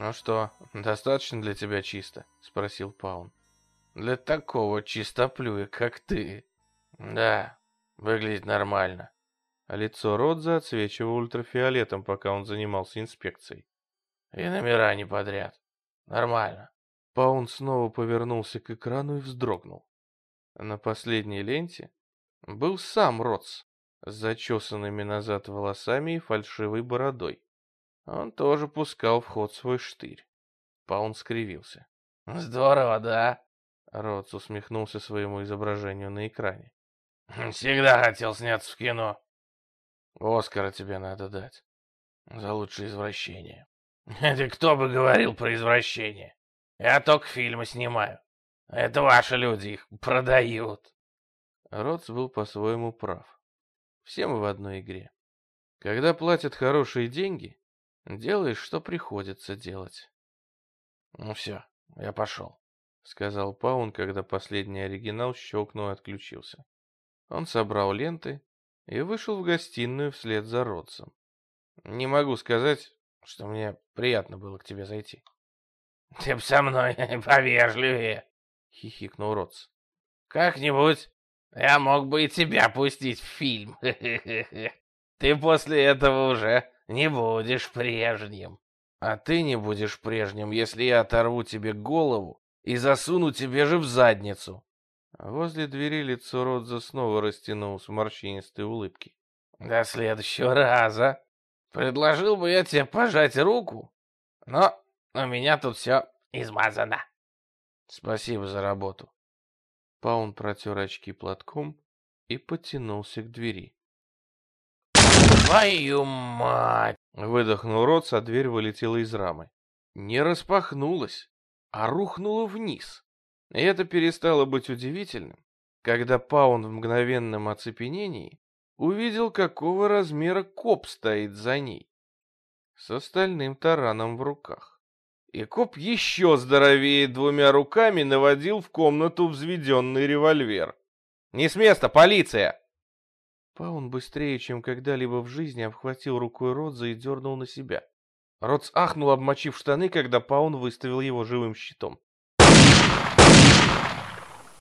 «Ну что, достаточно для тебя чисто?» — спросил Паун. «Для такого чистоплюя, как ты». «Да, выглядит нормально». А лицо Родза отсвечивало ультрафиолетом, пока он занимался инспекцией. «И номера не подряд. Нормально». Паун снова повернулся к экрану и вздрогнул. На последней ленте был сам Родс с зачесанными назад волосами и фальшивой бородой. Он тоже пускал в ход свой штырь. Паун скривился. «Здорово, да?» Ротс усмехнулся своему изображению на экране. «Всегда хотел сняться в кино». «Оскара тебе надо дать. За лучшее извращение». «Это кто бы говорил про извращение? Я только фильмы снимаю. Это ваши люди их продают». Ротс был по-своему прав. Все мы в одной игре. Когда платят хорошие деньги, Делаешь, что приходится делать. Ну все, я пошел, сказал Паун, когда последний оригинал щелкнул и отключился. Он собрал ленты и вышел в гостиную вслед за Ротсом. Не могу сказать, что мне приятно было к тебе зайти. Ты б со мной повежливее, хихикнул Ротс. Как-нибудь я мог бы и тебя пустить в фильм. Ты после этого уже не будешь прежним. А ты не будешь прежним, если я оторву тебе голову и засуну тебе же в задницу. Возле двери лицо Родза снова растянулось в морщинистой улыбке. До следующего раза. Предложил бы я тебе пожать руку, но у меня тут все измазано. Спасибо за работу. Паун протер очки платком и потянулся к двери. «Твою мать!» — выдохнул Ротс, а дверь вылетела из рамы. Не распахнулась, а рухнула вниз. И это перестало быть удивительным, когда Паун в мгновенном оцепенении увидел, какого размера коп стоит за ней, с остальным тараном в руках. И коп еще здоровее двумя руками наводил в комнату взведенный револьвер. «Не с места, полиция!» Паун быстрее, чем когда-либо в жизни, обхватил рукой Родза и дернул на себя. Родз ахнул, обмочив штаны, когда Паун выставил его живым щитом.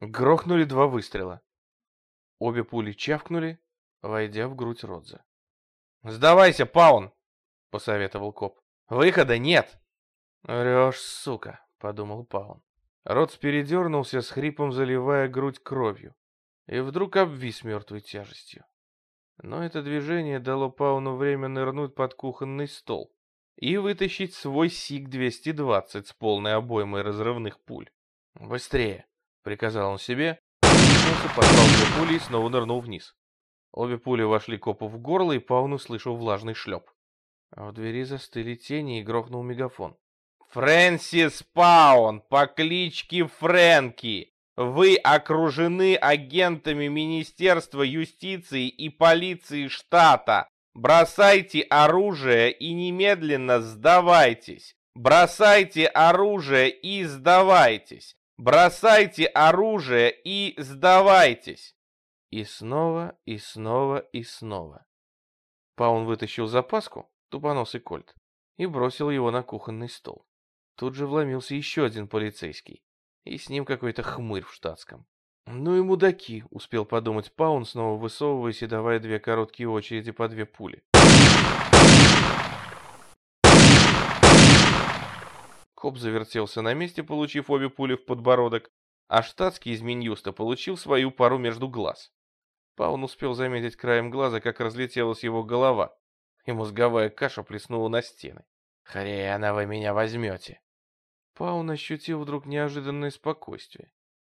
Грохнули два выстрела. Обе пули чавкнули, войдя в грудь Родза. «Сдавайся, Паун!» — посоветовал коп. «Выхода нет!» «Врешь, сука!» — подумал Паун. Родз передернулся с хрипом, заливая грудь кровью, и вдруг обвис мертвой тяжестью. Но это движение дало Пауну время нырнуть под кухонный стол и вытащить свой СИГ-220 с полной обоймой разрывных пуль. «Быстрее!» — приказал он себе, послал две пули и снова нырнул вниз. Обе пули вошли копу в горло, и Паун услышал влажный шлеп. А в двери застыли тени и грохнул мегафон. «Фрэнсис Паун по кличке Фрэнки! Вы окружены агентами Министерства юстиции и полиции штата. Бросайте оружие и немедленно сдавайтесь. Бросайте оружие и сдавайтесь. Бросайте оружие и сдавайтесь. И снова, и снова, и снова. Паун вытащил запаску, тупоносый кольт, и бросил его на кухонный стол. Тут же вломился еще один полицейский и с ним какой-то хмырь в штатском. «Ну и мудаки», — успел подумать Паун, снова высовываясь и давая две короткие очереди по две пули. Коп завертелся на месте, получив обе пули в подбородок, а штатский из Минюста получил свою пару между глаз. Паун успел заметить краем глаза, как разлетелась его голова, и мозговая каша плеснула на стены. «Хрена вы меня возьмете!» Паун ощутил вдруг неожиданное спокойствие.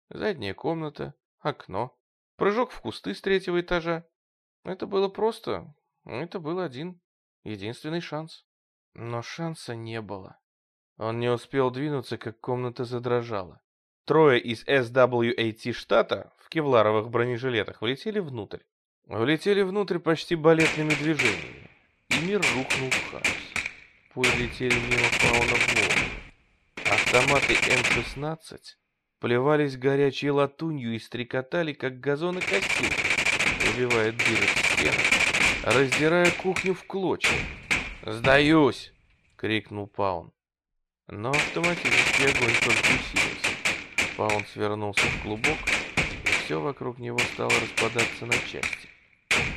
Задняя комната, окно, прыжок в кусты с третьего этажа. Это было просто, это был один, единственный шанс. Но шанса не было. Он не успел двинуться, как комната задрожала. Трое из SWAT штата в кевларовых бронежилетах влетели внутрь. Влетели внутрь почти балетными движениями. И мир рухнул в хаос. Пули летели мимо Пауна в голову. Автоматы М-16 плевались горячей латунью и стрекотали, как газоны костюмы, выбивая дыры в стенах, раздирая кухню в клочья. «Сдаюсь!» — крикнул Паун. но автоматический огонь только усилился. Паун свернулся в клубок, и все вокруг него стало распадаться на части.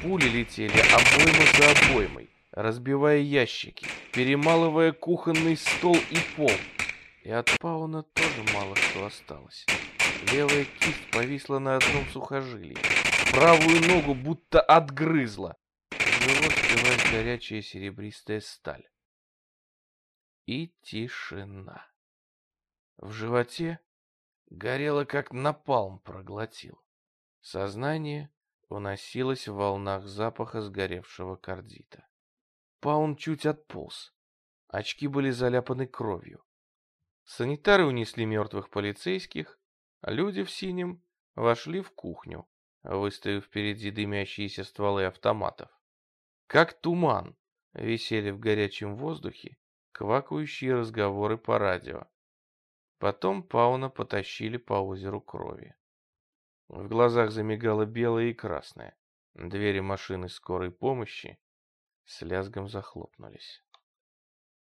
Пули летели обойма за обоймой, разбивая ящики, перемалывая кухонный стол и пол. И от Пауна тоже мало что осталось. Левая кисть повисла на одном сухожилии. Правую ногу будто отгрызла. Живот впилась горячая серебристая сталь. И тишина. В животе горело, как напалм проглотил. Сознание уносилось в волнах запаха сгоревшего кардита. Паун чуть отполз. Очки были заляпаны кровью. Санитары унесли мертвых полицейских, а люди в синем вошли в кухню, выставив впереди дымящиеся стволы автоматов. Как туман висели в горячем воздухе квакающие разговоры по радио. Потом Пауна потащили по озеру крови. В глазах замигало белое и красное. Двери машины скорой помощи с лязгом захлопнулись.